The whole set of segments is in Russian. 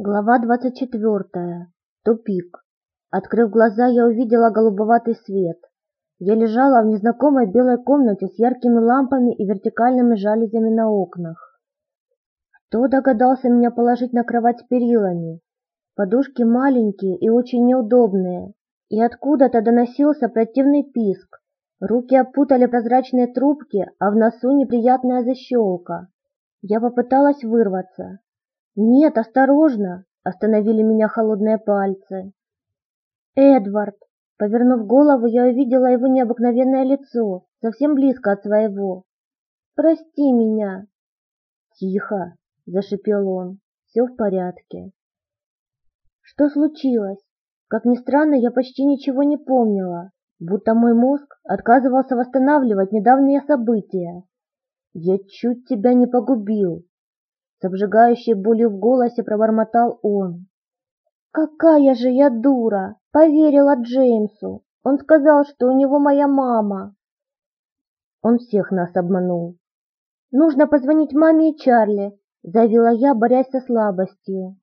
Глава двадцать четвертая. Тупик. Открыв глаза, я увидела голубоватый свет. Я лежала в незнакомой белой комнате с яркими лампами и вертикальными жалюзями на окнах. Кто догадался меня положить на кровать с перилами? Подушки маленькие и очень неудобные, и откуда-то доносился противный писк. Руки опутали прозрачные трубки, а в носу неприятная защелка. Я попыталась вырваться. «Нет, осторожно!» — остановили меня холодные пальцы. «Эдвард!» Повернув голову, я увидела его необыкновенное лицо, совсем близко от своего. «Прости меня!» «Тихо!» — зашипел он. «Все в порядке». Что случилось? Как ни странно, я почти ничего не помнила, будто мой мозг отказывался восстанавливать недавние события. «Я чуть тебя не погубил!» С обжигающей болью в голосе пробормотал он. «Какая же я дура! Поверила Джеймсу! Он сказал, что у него моя мама!» Он всех нас обманул. «Нужно позвонить маме и Чарли», — заявила я, борясь со слабостью.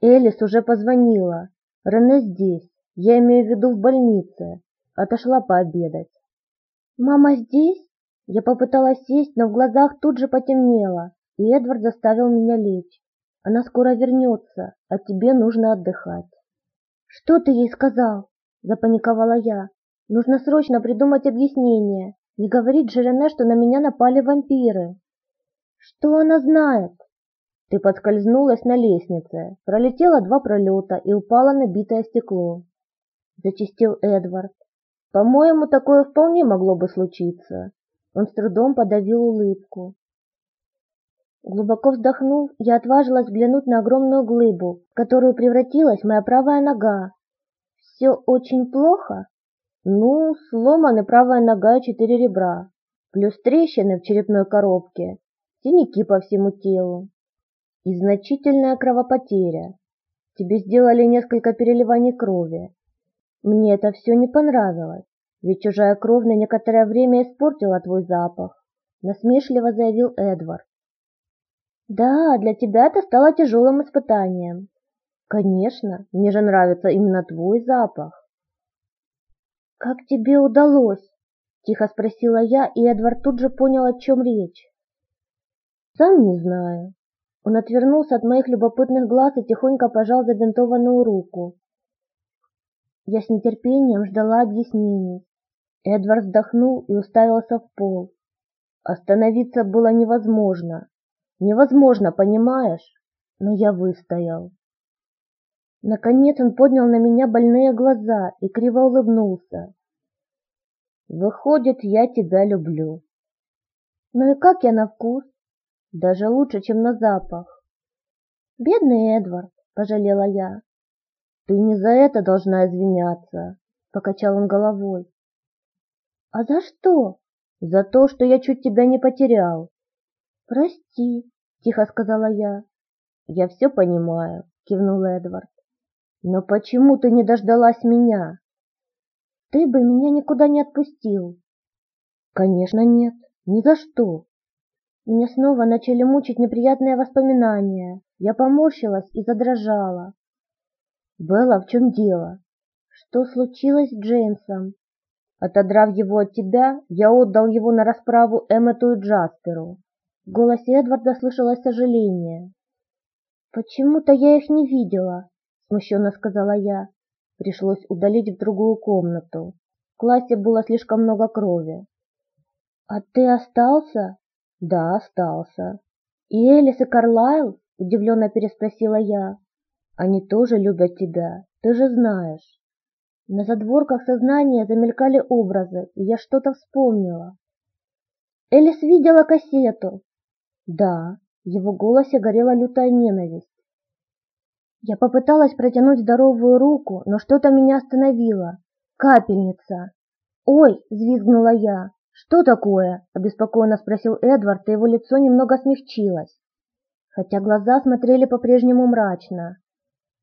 Элис уже позвонила. Рене здесь, я имею в виду в больнице. Отошла пообедать. «Мама здесь?» Я попыталась сесть, но в глазах тут же потемнело, и Эдвард заставил меня лечь. Она скоро вернется, а тебе нужно отдыхать. Что ты ей сказал? Запаниковала я. Нужно срочно придумать объяснение. Не говорить же Рене, что на меня напали вампиры. Что она знает? Ты подскользнулась на лестнице, пролетела два пролета и упала на битое стекло. Зачистил Эдвард. По-моему, такое вполне могло бы случиться. Он с трудом подавил улыбку. Глубоко вздохнув, я отважилась взглянуть на огромную глыбу, в которую превратилась моя правая нога. Все очень плохо? Ну, сломаны правая нога и четыре ребра, плюс трещины в черепной коробке, синяки по всему телу и значительная кровопотеря. Тебе сделали несколько переливаний крови. Мне это все не понравилось, ведь чужая кровь на некоторое время испортила твой запах, насмешливо заявил Эдвард. Да, для тебя это стало тяжелым испытанием. Конечно, мне же нравится именно твой запах. Как тебе удалось? Тихо спросила я, и Эдвард тут же понял, о чем речь. Сам не знаю. Он отвернулся от моих любопытных глаз и тихонько пожал забинтованную руку. Я с нетерпением ждала объяснений. Эдвард вздохнул и уставился в пол. Остановиться было невозможно. Невозможно, понимаешь? Но я выстоял. Наконец он поднял на меня больные глаза и криво улыбнулся. Выходит, я тебя люблю. Ну и как я на вкус? Даже лучше, чем на запах. Бедный Эдвард, пожалела я. Ты не за это должна извиняться, покачал он головой. А за что? За то, что я чуть тебя не потерял. Прости, тихо сказала я. Я все понимаю, кивнул Эдвард. Но почему ты не дождалась меня? Ты бы меня никуда не отпустил. Конечно, нет. Ни за что. Меня снова начали мучить неприятные воспоминания. Я поморщилась и задрожала. Белла, в чем дело? Что случилось с Джеймсом? Отодрав его от тебя, я отдал его на расправу Эммету и Джасперу. В голосе Эдварда слышалось сожаление. «Почему-то я их не видела», — смущенно сказала я. Пришлось удалить в другую комнату. В классе было слишком много крови. «А ты остался?» «Да, остался». «И Элис и Карлайл?» — удивленно переспросила я. «Они тоже любят тебя, ты же знаешь». На задворках сознания замелькали образы, и я что-то вспомнила. Элис видела кассету. Да, в его голосе горела лютая ненависть. Я попыталась протянуть здоровую руку, но что-то меня остановило. Капельница. «Ой!» — взвизгнула я. «Что такое?» — обеспокоенно спросил Эдвард, и его лицо немного смягчилось, хотя глаза смотрели по-прежнему мрачно.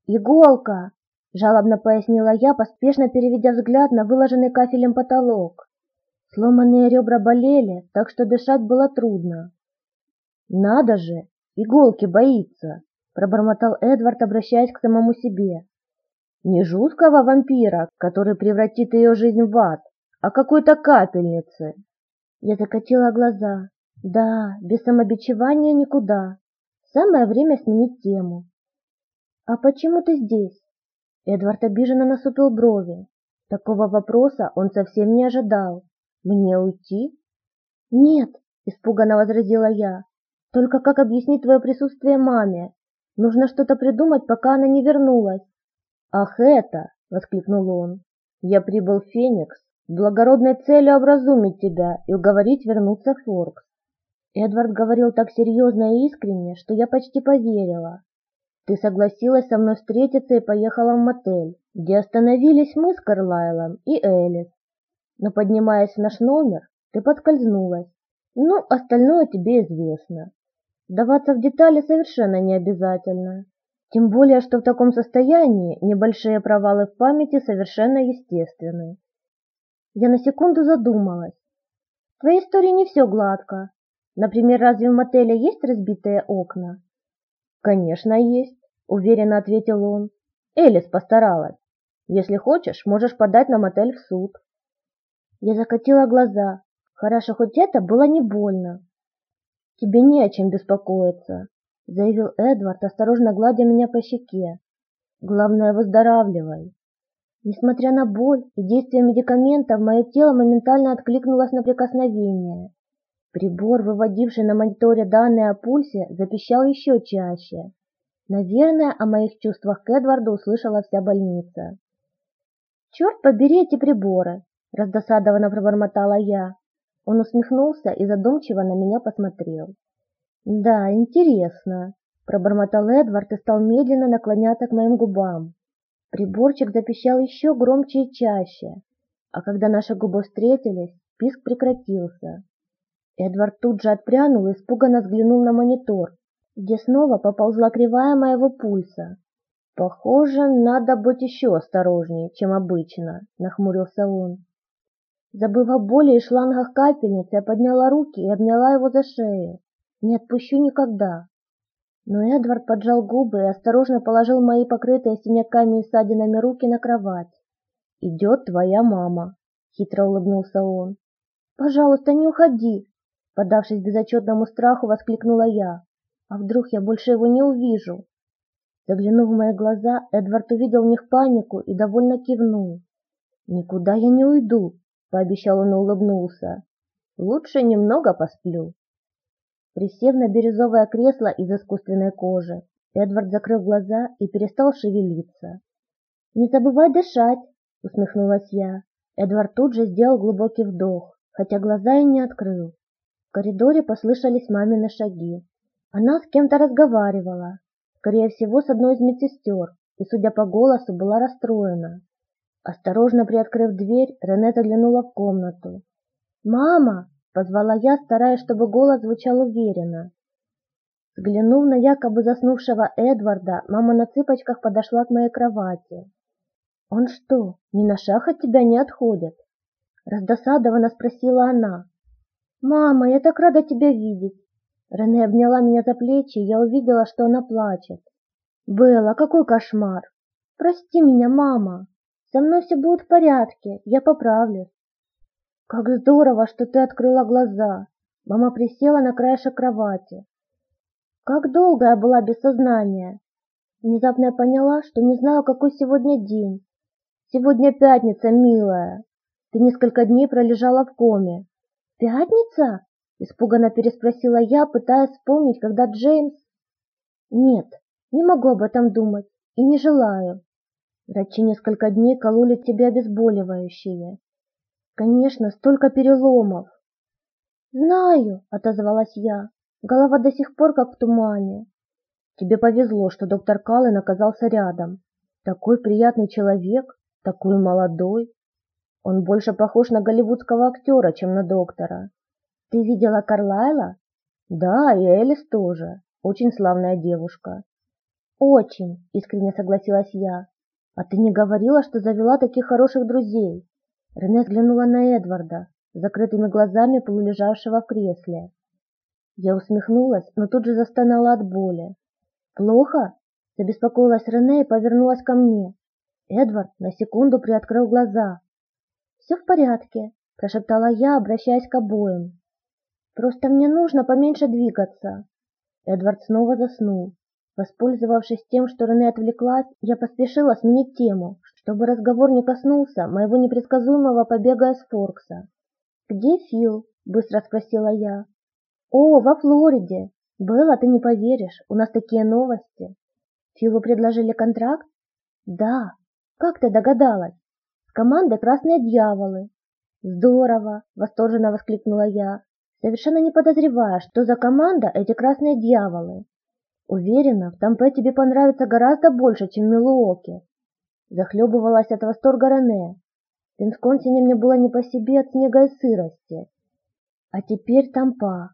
«Иголка!» — жалобно пояснила я, поспешно переведя взгляд на выложенный кафелем потолок. Сломанные ребра болели, так что дышать было трудно. «Надо же! Иголки боится!» — пробормотал Эдвард, обращаясь к самому себе. Не жуткого вампира, который превратит ее жизнь в ад, а какой-то капельницы. Я закатила глаза. Да, без самобичевания никуда. Самое время сменить тему. «А почему ты здесь?» Эдвард обиженно насупил брови. Такого вопроса он совсем не ожидал. «Мне уйти?» «Нет», — испуганно возразила я. «Только как объяснить твое присутствие маме? Нужно что-то придумать, пока она не вернулась». «Ах это!» — воскликнул он. «Я прибыл в Феникс с благородной целью образумить тебя и уговорить вернуться в Форкс. Эдвард говорил так серьезно и искренне, что я почти поверила. Ты согласилась со мной встретиться и поехала в мотель, где остановились мы с Карлайлом и Элис. Но поднимаясь в наш номер, ты подскользнулась. Ну, остальное тебе известно. Даваться в детали совершенно не обязательно. Тем более, что в таком состоянии небольшие провалы в памяти совершенно естественны. Я на секунду задумалась. В твоей истории не все гладко. Например, разве в мотеле есть разбитые окна? Конечно, есть, уверенно ответил он. Элис постаралась. Если хочешь, можешь подать на мотель в суд. Я закатила глаза. Хорошо, хоть это было не больно. Тебе не о чем беспокоиться, заявил Эдвард, осторожно гладя меня по щеке. Главное, выздоравливай. Несмотря на боль и действие медикаментов, мое тело моментально откликнулось на прикосновение. Прибор, выводивший на мониторе данные о пульсе, запищал еще чаще. Наверное, о моих чувствах к Эдварду услышала вся больница. «Черт побери эти приборы!» – раздосадованно пробормотала я. Он усмехнулся и задумчиво на меня посмотрел. «Да, интересно», – пробормотал Эдвард и стал медленно наклоняться к моим губам. Приборчик запищал еще громче и чаще, а когда наши губы встретились, писк прекратился. Эдвард тут же отпрянул и испуганно взглянул на монитор, где снова поползла кривая моего пульса. «Похоже, надо быть еще осторожнее, чем обычно», — нахмурился он. Забыв о боли и шлангах капельницы, я подняла руки и обняла его за шею. Не отпущу никогда. Но Эдвард поджал губы и осторожно положил мои покрытые синяками и ссадинами руки на кровать. «Идет твоя мама», — хитро улыбнулся он. «Пожалуйста, не уходи», Поддавшись безотчетному страху, воскликнула я. А вдруг я больше его не увижу? Заглянув в мои глаза, Эдвард увидел в них панику и довольно кивнул. «Никуда я не уйду», — пообещал он и улыбнулся. «Лучше немного посплю». Присев на бирюзовое кресло из искусственной кожи, Эдвард закрыл глаза и перестал шевелиться. «Не забывай дышать», — усмехнулась я. Эдвард тут же сделал глубокий вдох, хотя глаза и не открыл. В коридоре послышались мамины шаги. Она с кем-то разговаривала, скорее всего, с одной из медсестер, и, судя по голосу, была расстроена. Осторожно приоткрыв дверь, Рене заглянула в комнату. «Мама!» — позвала я, стараясь, чтобы голос звучал уверенно. Взглянув на якобы заснувшего Эдварда, мама на цыпочках подошла к моей кровати. «Он что, ни на шаг от тебя не отходит?» Раздосадованно спросила она. «Мама, я так рада тебя видеть!» Рене обняла меня за плечи, и я увидела, что она плачет. «Белла, какой кошмар! Прости меня, мама! Со мной все будет в порядке, я поправлюсь!» «Как здорово, что ты открыла глаза!» Мама присела на краешек кровати. «Как долго я была без сознания!» Внезапно я поняла, что не знаю, какой сегодня день. «Сегодня пятница, милая!» Ты несколько дней пролежала в коме. «Пятница?» – испуганно переспросила я, пытаясь вспомнить, когда Джеймс... «Нет, не могу об этом думать и не желаю. Врачи несколько дней кололи тебе обезболивающие. Конечно, столько переломов». «Знаю», – отозвалась я. Голова до сих пор как в тумане. Тебе повезло, что доктор Каллен оказался рядом. Такой приятный человек, такой молодой. Он больше похож на голливудского актера, чем на доктора. Ты видела Карлайла? Да, и Элис тоже. Очень славная девушка. Очень, искренне согласилась я. А ты не говорила, что завела таких хороших друзей? Рене взглянула на Эдварда, закрытыми глазами полулежавшего в кресле. Я усмехнулась, но тут же застонала от боли. Плохо? Забеспокоилась Рене и повернулась ко мне. Эдвард на секунду приоткрыл глаза. «Все в порядке», – прошептала я, обращаясь к обоим. «Просто мне нужно поменьше двигаться». Эдвард снова заснул. Воспользовавшись тем, что Рене отвлеклась, я поспешила сменить тему, чтобы разговор не коснулся моего непредсказуемого побега из Форкса. «Где Фил?» – быстро спросила я. «О, во Флориде! Белла, ты не поверишь, у нас такие новости!» «Филу предложили контракт?» «Да, как ты догадалась? С командой «Красные дьяволы». Здорово, восторженно воскликнула я, совершенно не подозревая, что за команда эти «Красные дьяволы». Уверена, в Тампе тебе понравится гораздо больше, чем в Милуоке. Захлебывалась от восторга Рене. В Висконсине мне было не по себе от снега и сырости. А теперь Тампа.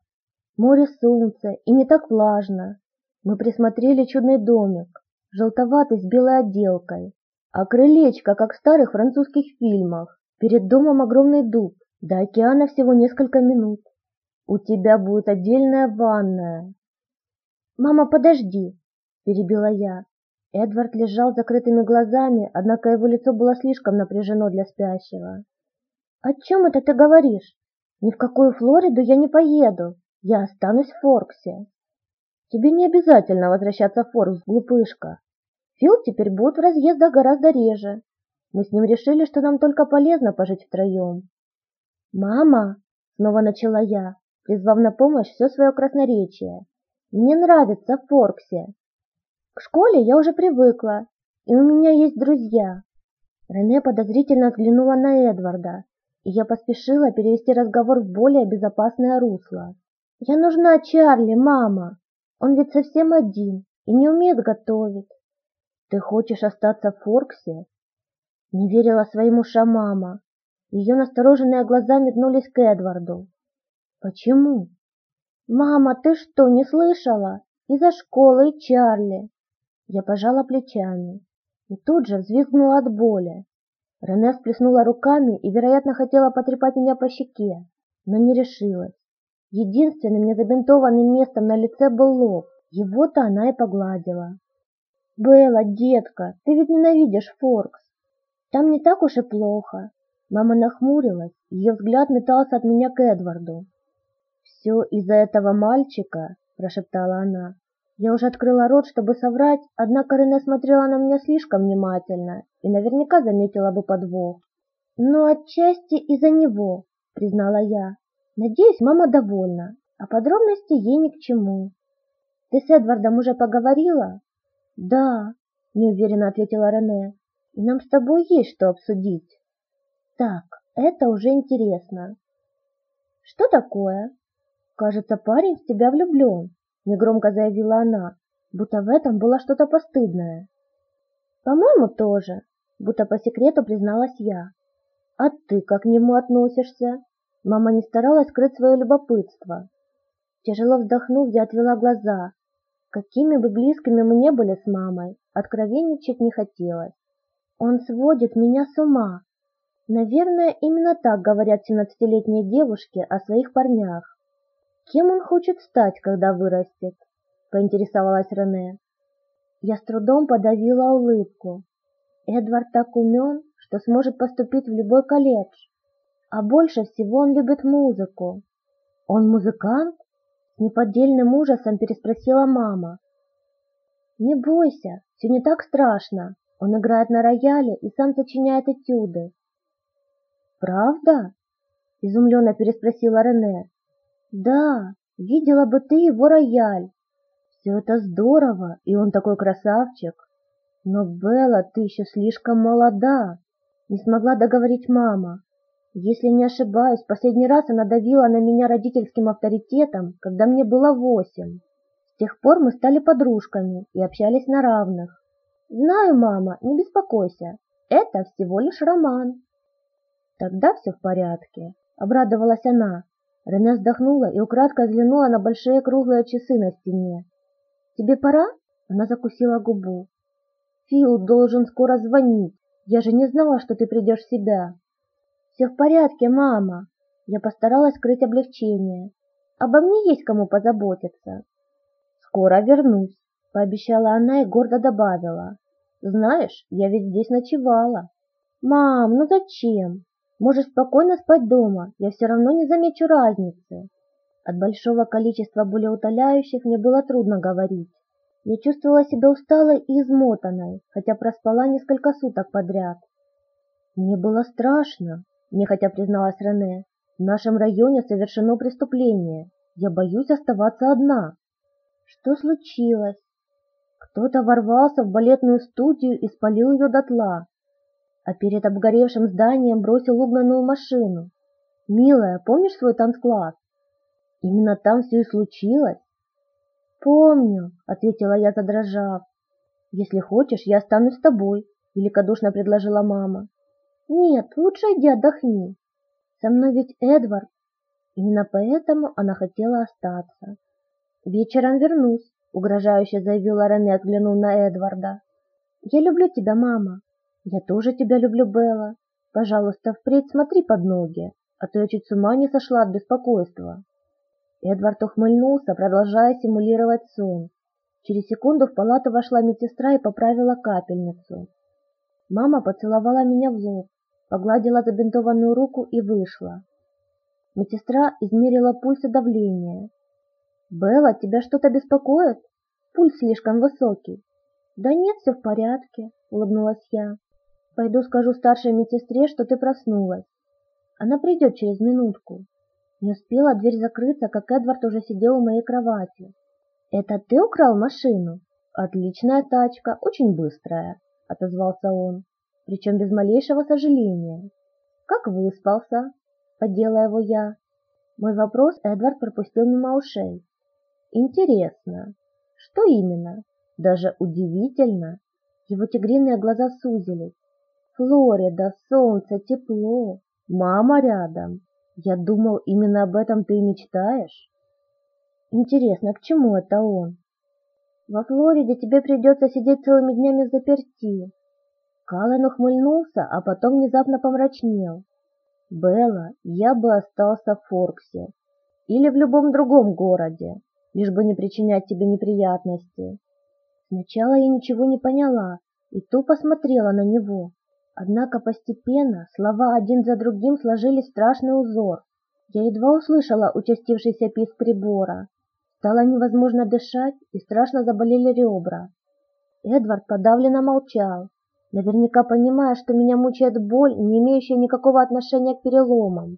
Море солнца и не так влажно. Мы присмотрели чудный домик, желтоватый с белой отделкой, а крылечко, как в старых французских фильмах. Перед домом огромный дуб, до океана всего несколько минут. У тебя будет отдельная ванная. Мама, подожди, перебила я. Эдвард лежал с закрытыми глазами, однако его лицо было слишком напряжено для спящего. «О чем это ты говоришь? Ни в какую Флориду я не поеду. Я останусь в Форксе». «Тебе не обязательно возвращаться в Форкс, глупышка. Фил теперь будет в разъездах гораздо реже. Мы с ним решили, что нам только полезно пожить втроем. «Мама!» — снова начала я, призвав на помощь все свое красноречие. «Мне нравится Форксе. К школе я уже привыкла, и у меня есть друзья». Рене подозрительно взглянула на Эдварда, и я поспешила перевести разговор в более безопасное русло. «Я нужна Чарли, мама. Он ведь совсем один и не умеет готовить. Ты хочешь остаться в Форксе? Не верила своим ушам мама. Ее настороженные глаза метнулись к Эдварду. Почему? Мама, ты что, не слышала? Из-за школы Чарли. Я пожала плечами и тут же взвизгнула от боли. Рене всплеснула руками и, вероятно, хотела потрепать меня по щеке, но не решилась. Единственным незабинтованным местом на лице был лоб. Его-то она и погладила. Белла, детка, ты ведь ненавидишь Форкс. Там не так уж и плохо. Мама нахмурилась, ее взгляд метался от меня к Эдварду. «Все из-за этого мальчика?» – прошептала она. Я уже открыла рот, чтобы соврать, однако Рене смотрела на меня слишком внимательно и наверняка заметила бы подвох. «Но отчасти из-за него», – признала я. «Надеюсь, мама довольна, а подробности ей ни к чему». «Ты с Эдвардом уже поговорила?» «Да», — неуверенно ответила Рене, — «и нам с тобой есть что обсудить». «Так, это уже интересно». «Что такое?» «Кажется, парень в тебя влюблен», — негромко заявила она, будто в этом было что-то постыдное. «По-моему, тоже», — будто по секрету призналась я. «А ты как к нему относишься?» Мама не старалась скрыть свое любопытство. Тяжело вздохнув, я отвела глаза, Какими бы близкими мы не были с мамой, откровенничать не хотелось. Он сводит меня с ума. Наверное, именно так говорят семнадцатилетние девушки о своих парнях. Кем он хочет стать, когда вырастет? Поинтересовалась Рене. Я с трудом подавила улыбку. Эдвард так умен, что сможет поступить в любой колледж. А больше всего он любит музыку. Он музыкант? С неподдельным ужасом переспросила мама. «Не бойся, все не так страшно. Он играет на рояле и сам сочиняет этюды». «Правда?» – изумленно переспросила Рене. «Да, видела бы ты его рояль. Все это здорово, и он такой красавчик. Но, Белла, ты еще слишком молода!» Не смогла договорить мама. Если не ошибаюсь, последний раз она давила на меня родительским авторитетом, когда мне было восемь. С тех пор мы стали подружками и общались на равных. Знаю, мама, не беспокойся, это всего лишь роман. Тогда все в порядке, обрадовалась она. Рене вздохнула и украдкой взглянула на большие круглые часы на стене. «Тебе пора?» Она закусила губу. «Фил должен скоро звонить. Я же не знала, что ты придешь в себя». «Все в порядке, мама!» Я постаралась скрыть облегчение. «Обо мне есть кому позаботиться!» «Скоро вернусь!» пообещала она и гордо добавила. Знаешь, я ведь здесь ночевала. Мам, ну зачем? Можешь спокойно спать дома, я все равно не замечу разницы. От большого количества болеутоляющих мне было трудно говорить. Я чувствовала себя усталой и измотанной, хотя проспала несколько суток подряд. Мне было страшно, нехотя призналась Рене. В нашем районе совершено преступление. Я боюсь оставаться одна. Что случилось? Кто-то ворвался в балетную студию и спалил ее дотла, а перед обгоревшим зданием бросил угнанную машину. Милая, помнишь свой танцкласс? Именно там все и случилось. Помню, ответила я, задрожав. Если хочешь, я останусь с тобой, великодушно предложила мама. Нет, лучше иди отдохни. Со мной ведь Эдвард. Именно поэтому она хотела остаться. Вечером вернусь, угрожающе заявила Рене, взглянув на Эдварда. Я люблю тебя, мама. Я тоже тебя люблю, Белла. Пожалуйста, впредь смотри под ноги, а то я чуть с ума не сошла от беспокойства. Эдвард ухмыльнулся, продолжая симулировать сон. Через секунду в палату вошла медсестра и поправила капельницу. Мама поцеловала меня в лоб, погладила забинтованную руку и вышла. Медсестра измерила пульс и давление. «Белла, тебя что-то беспокоит? Пульс слишком высокий». «Да нет, все в порядке», — улыбнулась я. «Пойду скажу старшей медсестре, что ты проснулась. Она придет через минутку». Не успела дверь закрыться, как Эдвард уже сидел у моей кровати. «Это ты украл машину?» «Отличная тачка, очень быстрая», — отозвался он причем без малейшего сожаления. «Как выспался?» — поддела его я. Мой вопрос Эдвард пропустил мимо ушей. «Интересно. Что именно? Даже удивительно». Его тигриные глаза сузились. «Флорида, солнце, тепло, мама рядом. Я думал, именно об этом ты и мечтаешь?» «Интересно, к чему это он?» «Во Флориде тебе придется сидеть целыми днями в заперти, Каллен ухмыльнулся, а потом внезапно помрачнел. «Белла, я бы остался в Форксе или в любом другом городе, лишь бы не причинять тебе неприятности». Сначала я ничего не поняла и тупо смотрела на него. Однако постепенно слова один за другим сложились в страшный узор. Я едва услышала участившийся писк прибора. Стало невозможно дышать и страшно заболели ребра. Эдвард подавленно молчал, наверняка понимая, что меня мучает боль, не имеющая никакого отношения к переломам.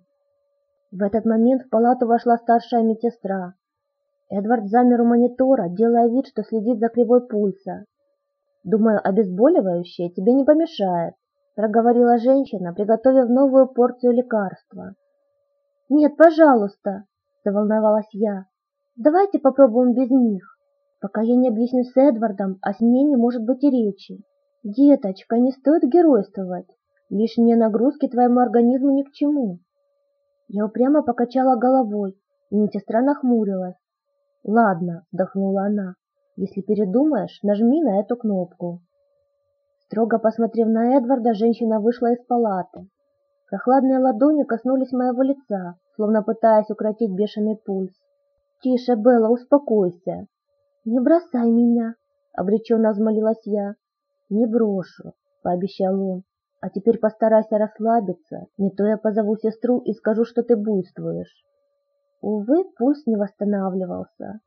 В этот момент в палату вошла старшая медсестра. Эдвард замер у монитора, делая вид, что следит за кривой пульса. «Думаю, обезболивающее тебе не помешает», — проговорила женщина, приготовив новую порцию лекарства. «Нет, пожалуйста», — заволновалась я. «Давайте попробуем без них. Пока я не объясню с Эдвардом, о сне не может быть и речи. Деточка, не стоит геройствовать. Лишние нагрузки твоему организму ни к чему. Я упрямо покачала головой, и медсестра нахмурилась. Ладно, вздохнула она. Если передумаешь, нажми на эту кнопку. Строго посмотрев на Эдварда, женщина вышла из палаты. Прохладные ладони коснулись моего лица, словно пытаясь укротить бешеный пульс. «Тише, Белла, успокойся!» «Не бросай меня!» — обреченно взмолилась я. «Не брошу», — пообещал он. «А теперь постарайся расслабиться, не то я позову сестру и скажу, что ты буйствуешь». Увы, пульс не восстанавливался.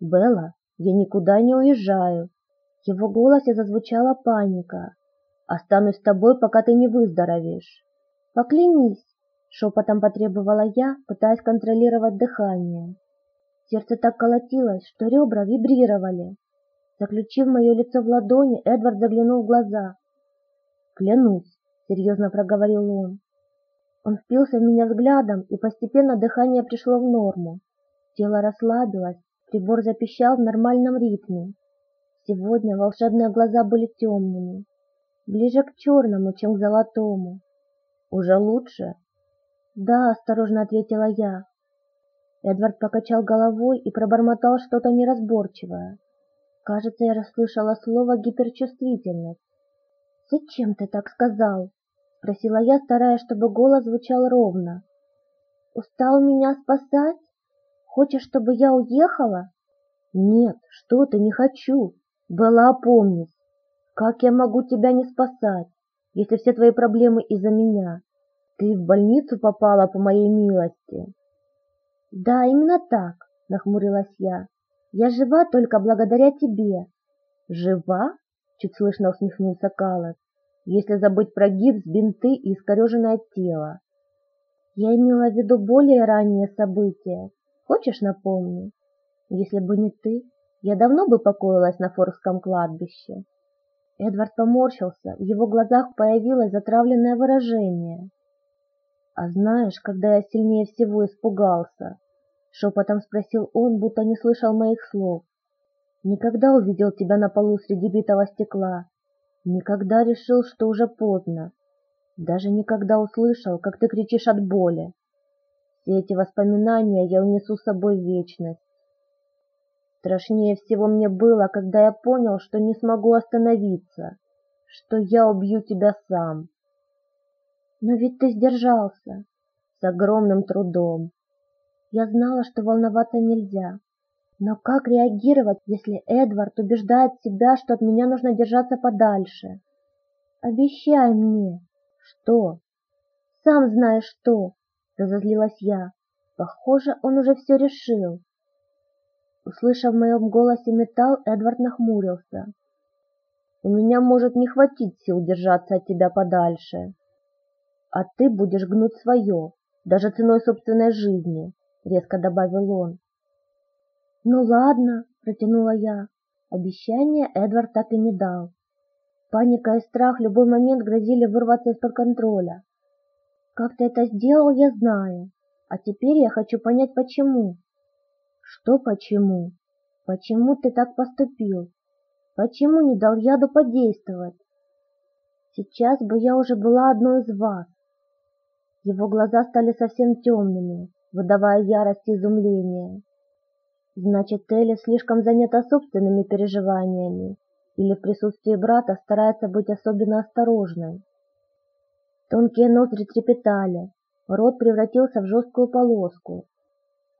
«Белла, я никуда не уезжаю». Его голосе зазвучала паника. «Останусь с тобой, пока ты не выздоровеешь». «Поклянись», — шепотом потребовала я, пытаясь контролировать дыхание. Сердце так колотилось, что ребра вибрировали. Заключив мое лицо в ладони, Эдвард заглянул в глаза. «Клянусь», — серьезно проговорил он. Он впился в меня взглядом, и постепенно дыхание пришло в норму. Тело расслабилось, прибор запищал в нормальном ритме. Сегодня волшебные глаза были темными, ближе к черному, чем к золотому. «Уже лучше?» «Да», — осторожно ответила я. Эдвард покачал головой и пробормотал что-то неразборчивое. Кажется, я расслышала слово гиперчувствительность. «Зачем ты так сказал?» — спросила я, стараясь, чтобы голос звучал ровно. «Устал меня спасать? Хочешь, чтобы я уехала?» Нет, что ты, не хочу. Белла, опомнись. Как я могу тебя не спасать, если все твои проблемы из-за меня? Ты в больницу попала по моей милости. Да, именно так, нахмурилась я. Я жива только благодаря тебе. Жива? Чуть слышно усмехнулся Калас. Если забыть про гипс, бинты и искореженное тело. Я имела в виду более ранние события. Хочешь напомню? Если бы не ты, я давно бы покоилась на Форском кладбище. Эдвард поморщился, в его глазах появилось затравленное выражение. «А знаешь, когда я сильнее всего испугался?» Шепотом спросил он, будто не слышал моих слов. «Никогда увидел тебя на полу среди битого стекла. Никогда решил, что уже поздно. Даже никогда услышал, как ты кричишь от боли. Все эти воспоминания я унесу с собой в вечность. Страшнее всего мне было, когда я понял, что не смогу остановиться, что я убью тебя сам. Но ведь ты сдержался с огромным трудом. Я знала, что волноваться нельзя. Но как реагировать, если Эдвард убеждает себя, что от меня нужно держаться подальше? Обещай мне. Что? Сам знаешь что, разозлилась я. Похоже, он уже все решил. Услышав в моем голосе металл, Эдвард нахмурился. «У меня может не хватить сил держаться от тебя подальше. А ты будешь гнуть свое, даже ценой собственной жизни», — резко добавил он. «Ну ладно», — протянула я. Обещание Эдвард так и не дал. Паника и страх в любой момент грозили вырваться из-под контроля. Как ты это сделал, я знаю. А теперь я хочу понять, почему. Что почему? Почему ты так поступил? Почему не дал яду подействовать? Сейчас бы я уже была одной из вас. Его глаза стали совсем темными, выдавая ярость и изумление. Значит, Элли слишком занята собственными переживаниями или в присутствии брата старается быть особенно осторожной. Тонкие ноздри трепетали, рот превратился в жесткую полоску,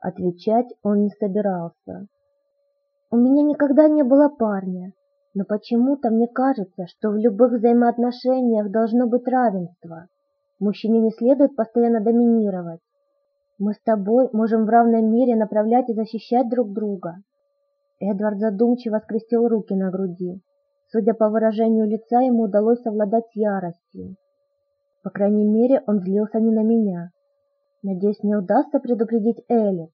Отвечать он не собирался. У меня никогда не было парня, но почему-то мне кажется, что в любых взаимоотношениях должно быть равенство. Мужчине не следует постоянно доминировать. Мы с тобой можем в равной мере направлять и защищать друг друга. Эдвард задумчиво скрестил руки на груди. Судя по выражению лица, ему удалось совладать с яростью. По крайней мере, он злился не на меня. Надеюсь, мне удастся предупредить Элли.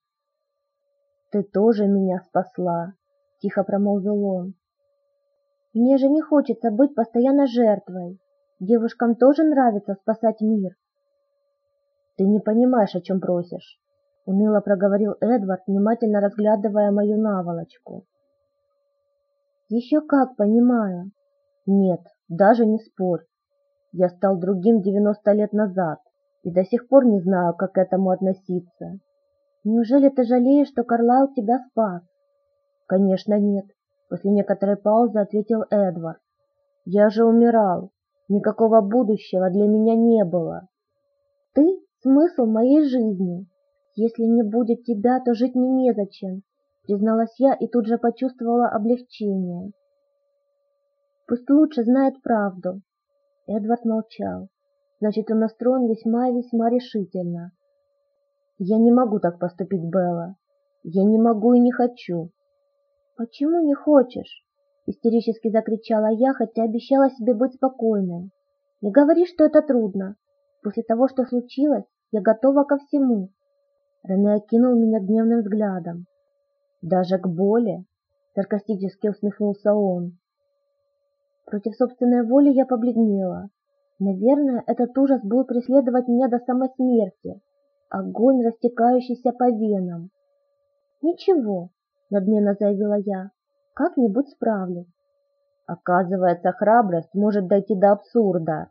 Ты тоже меня спасла, тихо промолвил он. Мне же не хочется быть постоянно жертвой. Девушкам тоже нравится спасать мир. Ты не понимаешь, о чем просишь, уныло проговорил Эдвард, внимательно разглядывая мою наволочку. Еще как понимаю. Нет, даже не спорь. Я стал другим девяносто лет назад и до сих пор не знаю, как к этому относиться. Неужели ты жалеешь, что Карлайл тебя спас? Конечно, нет, после некоторой паузы ответил Эдвард. Я же умирал. Никакого будущего для меня не было. Ты — смысл моей жизни. Если не будет тебя, то жить мне незачем, призналась я и тут же почувствовала облегчение. Пусть лучше знает правду. Эдвард молчал. Значит, он настроен весьма и весьма решительно. Я не могу так поступить, Белла. Я не могу и не хочу. Почему не хочешь? Истерически закричала я, хотя обещала себе быть спокойной. Не говори, что это трудно. После того, что случилось, я готова ко всему. Рене окинул меня гневным взглядом. Даже к боли? Саркастически усмехнулся он. Против собственной воли я побледнела. Наверное, этот ужас был преследовать меня до самой смерти. Огонь, растекающийся по венам. «Ничего», — надменно заявила я, — «как-нибудь справлюсь». Оказывается, храбрость может дойти до абсурда.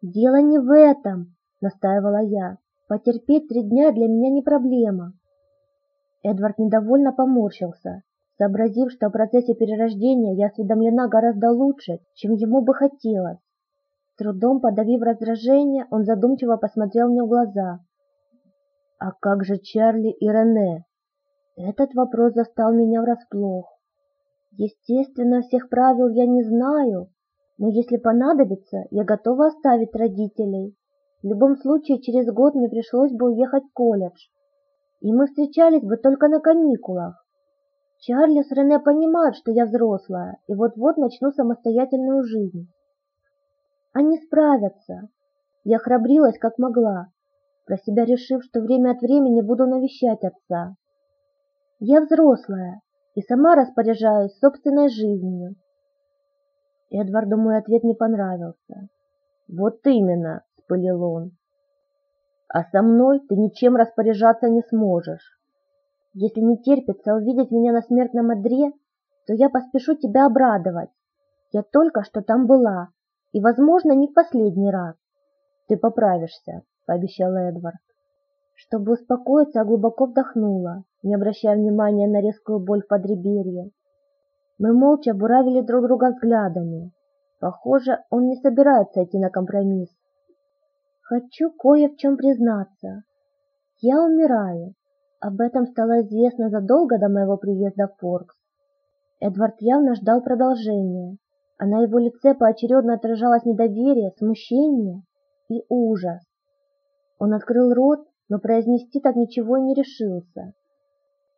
«Дело не в этом», — настаивала я. «Потерпеть три дня для меня не проблема». Эдвард недовольно поморщился, сообразив, что о процессе перерождения я осведомлена гораздо лучше, чем ему бы хотелось трудом подавив раздражение, он задумчиво посмотрел мне в глаза. «А как же Чарли и Рене?» Этот вопрос застал меня врасплох. Естественно, всех правил я не знаю, но если понадобится, я готова оставить родителей. В любом случае, через год мне пришлось бы уехать в колледж, и мы встречались бы только на каникулах. Чарли с Рене понимают, что я взрослая, и вот-вот начну самостоятельную жизнь. Они справятся. Я храбрилась как могла, про себя решив, что время от времени буду навещать отца. Я взрослая и сама распоряжаюсь собственной жизнью. Эдварду мой ответ не понравился. «Вот именно!» — спылил он. «А со мной ты ничем распоряжаться не сможешь. Если не терпится увидеть меня на смертном одре, то я поспешу тебя обрадовать. Я только что там была, и, возможно, не в последний раз. Ты поправишься, пообещал Эдвард. Чтобы успокоиться, я глубоко вдохнула, не обращая внимания на резкую боль в подреберье. Мы молча буравили друг друга взглядами. Похоже, он не собирается идти на компромисс. Хочу кое в чем признаться. Я умираю. Об этом стало известно задолго до моего приезда в Форкс. Эдвард явно ждал продолжения, а на его лице поочередно отражалось недоверие, смущение и ужас. Он открыл рот, но произнести так ничего и не решился.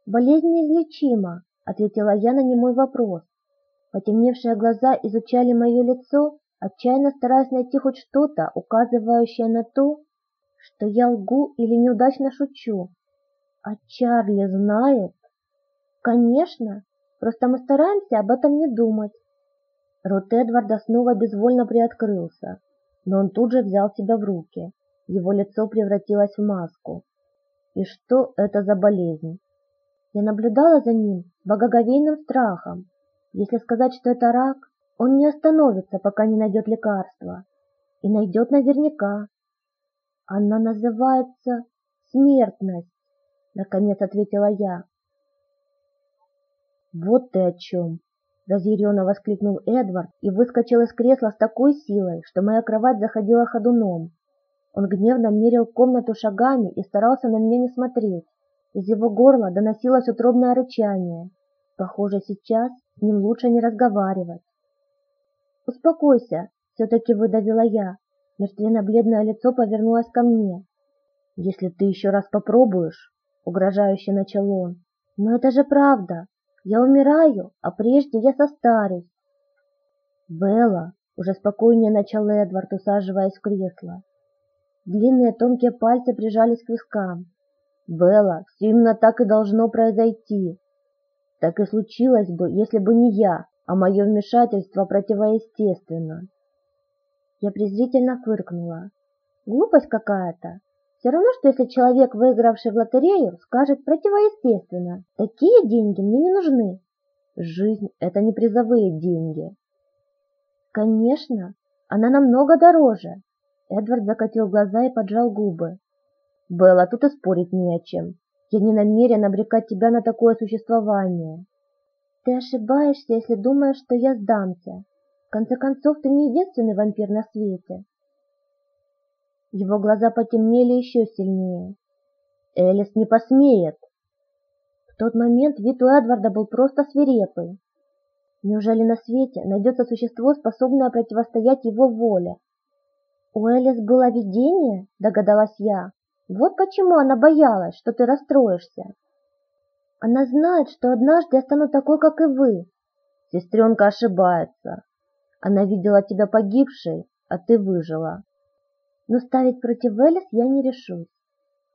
«Болезнь неизлечима», — ответила я на немой вопрос. Потемневшие глаза изучали мое лицо, отчаянно стараясь найти хоть что-то, указывающее на то, что я лгу или неудачно шучу. А Чарли знает? Конечно, просто мы стараемся об этом не думать. Рот Эдварда снова безвольно приоткрылся, но он тут же взял себя в руки. Его лицо превратилось в маску. И что это за болезнь? Я наблюдала за ним с благоговейным страхом. Если сказать, что это рак, он не остановится, пока не найдет лекарства. И найдет наверняка. Она называется смертность, наконец ответила я. Вот ты о чем, разъяренно воскликнул Эдвард и выскочил из кресла с такой силой, что моя кровать заходила ходуном. Он гневно мерил комнату шагами и старался на меня не смотреть. Из его горла доносилось утробное рычание. Похоже, сейчас с ним лучше не разговаривать. «Успокойся», — все-таки выдавила я. Мертвенно-бледное лицо повернулось ко мне. «Если ты еще раз попробуешь», — угрожающе начал он. «Но это же правда. Я умираю, а прежде я состарюсь». «Белла», — уже спокойнее начал Эдвард, усаживаясь в кресло. Длинные тонкие пальцы прижались к вискам. Белла, все именно так и должно произойти. Так и случилось бы, если бы не я, а мое вмешательство противоестественно. Я презрительно фыркнула. Глупость какая-то. Все равно, что если человек, выигравший в лотерею, скажет противоестественно, такие деньги мне не нужны. Жизнь – это не призовые деньги. Конечно, она намного дороже. Эдвард закатил глаза и поджал губы. Белла, тут и спорить не о чем. Я не намерен обрекать тебя на такое существование. Ты ошибаешься, если думаешь, что я сдамся. В конце концов, ты не единственный вампир на свете. Его глаза потемнели еще сильнее. Элис не посмеет. В тот момент вид у Эдварда был просто свирепый. Неужели на свете найдется существо, способное противостоять его воле? У Элис было видение, догадалась я. Вот почему она боялась, что ты расстроишься. Она знает, что однажды я стану такой, как и вы. Сестренка ошибается. Она видела тебя погибшей, а ты выжила. Но ставить против Элис я не решусь.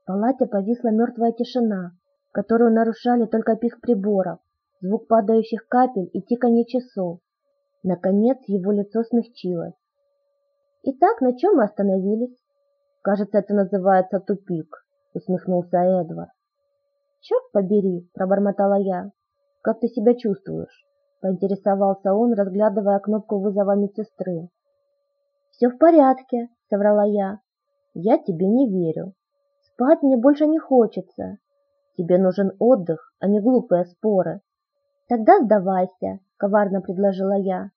В палате повисла мертвая тишина, которую нарушали только писк приборов, звук падающих капель и тиканье часов. Наконец его лицо смягчилось. Итак, на чем мы остановились? Кажется, это называется тупик, усмехнулся Эдвард. Черт побери, пробормотала я. Как ты себя чувствуешь? Поинтересовался он, разглядывая кнопку вызова медсестры. Все в порядке, соврала я. Я тебе не верю. Спать мне больше не хочется. Тебе нужен отдых, а не глупые споры. Тогда сдавайся, коварно предложила я.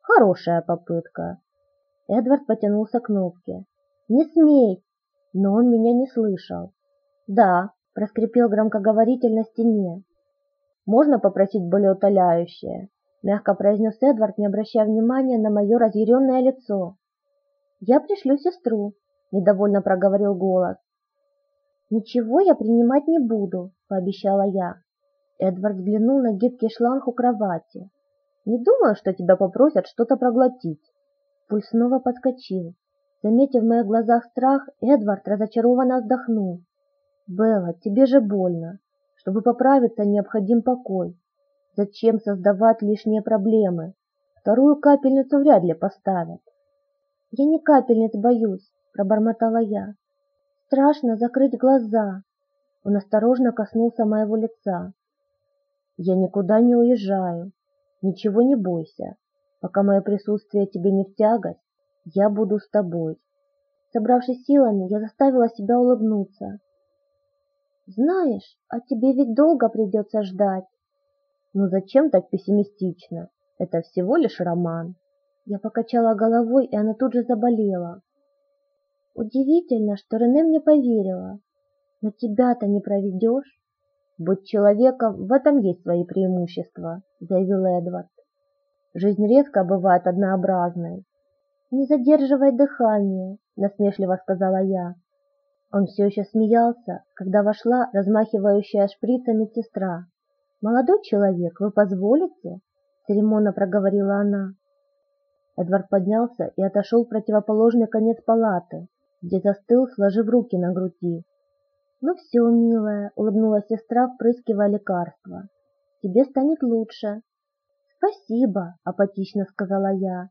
Хорошая попытка. Эдвард потянулся к кнопке. «Не смей!» Но он меня не слышал. «Да», — проскрипел громкоговоритель на стене. Можно попросить более утоляющее?» Мягко произнес Эдвард, не обращая внимания на мое разъяренное лицо. «Я пришлю сестру», — недовольно проговорил голос. «Ничего я принимать не буду», — пообещала я. Эдвард взглянул на гибкий шланг у кровати. «Не думаю, что тебя попросят что-то проглотить». Пульс снова подскочил. Заметив в моих глазах страх, Эдвард разочарованно вздохнул. «Белла, тебе же больно. Чтобы поправиться, необходим покой. Зачем создавать лишние проблемы? Вторую капельницу вряд ли поставят». «Я не капельниц боюсь», — пробормотала я. «Страшно закрыть глаза». Он осторожно коснулся моего лица. «Я никуда не уезжаю. Ничего не бойся. Пока мое присутствие тебе не в тягость, я буду с тобой. Собравшись силами, я заставила себя улыбнуться. Знаешь, а тебе ведь долго придется ждать. Ну зачем так пессимистично? Это всего лишь роман. Я покачала головой, и она тут же заболела. Удивительно, что Рене мне поверила. Но тебя-то не проведешь. Быть человеком, в этом есть свои преимущества, заявил Эдвард. Жизнь редко бывает однообразной, «Не задерживай дыхание», — насмешливо сказала я. Он все еще смеялся, когда вошла размахивающая шприцами медсестра. «Молодой человек, вы позволите?» — церемонно проговорила она. Эдвард поднялся и отошел в противоположный конец палаты, где застыл, сложив руки на груди. «Ну все, милая», — улыбнулась сестра, впрыскивая лекарство. «Тебе станет лучше». «Спасибо», — апатично сказала я.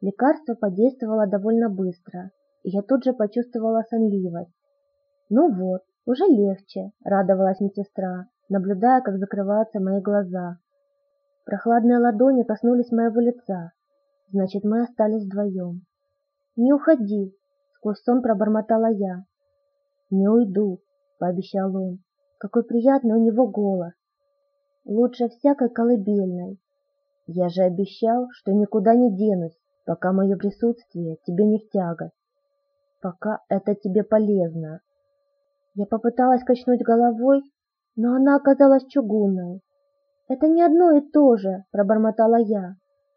Лекарство подействовало довольно быстро, и я тут же почувствовала сонливость. «Ну вот, уже легче», — радовалась медсестра, наблюдая, как закрываются мои глаза. Прохладные ладони коснулись моего лица. Значит, мы остались вдвоем. «Не уходи!» — сквозь сон пробормотала я. «Не уйду», — пообещал он. Какой приятный у него голос. Лучше всякой колыбельной. Я же обещал, что никуда не денусь пока мое присутствие тебе не в тягость, пока это тебе полезно. Я попыталась качнуть головой, но она оказалась чугунной. «Это не одно и то же», — пробормотала я.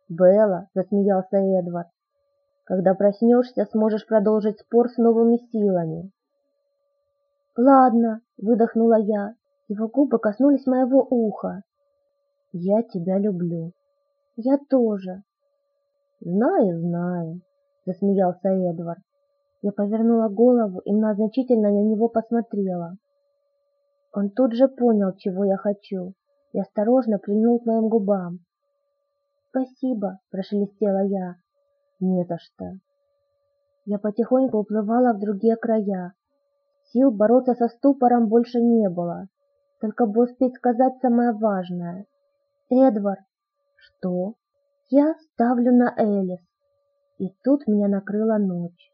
«Белла», — засмеялся Эдвард, — «когда проснешься, сможешь продолжить спор с новыми силами». «Ладно», — выдохнула я. Его губы коснулись моего уха. «Я тебя люблю». «Я тоже», «Знаю, знаю», — засмеялся Эдвард. Я повернула голову и многозначительно на него посмотрела. Он тут же понял, чего я хочу, и осторожно прильнул к моим губам. «Спасибо», — прошелестела я. «Не за что». Я потихоньку уплывала в другие края. Сил бороться со ступором больше не было. Только бы успеть сказать самое важное. «Эдвард!» «Что?» Я ставлю на Элис. И тут меня накрыла ночь.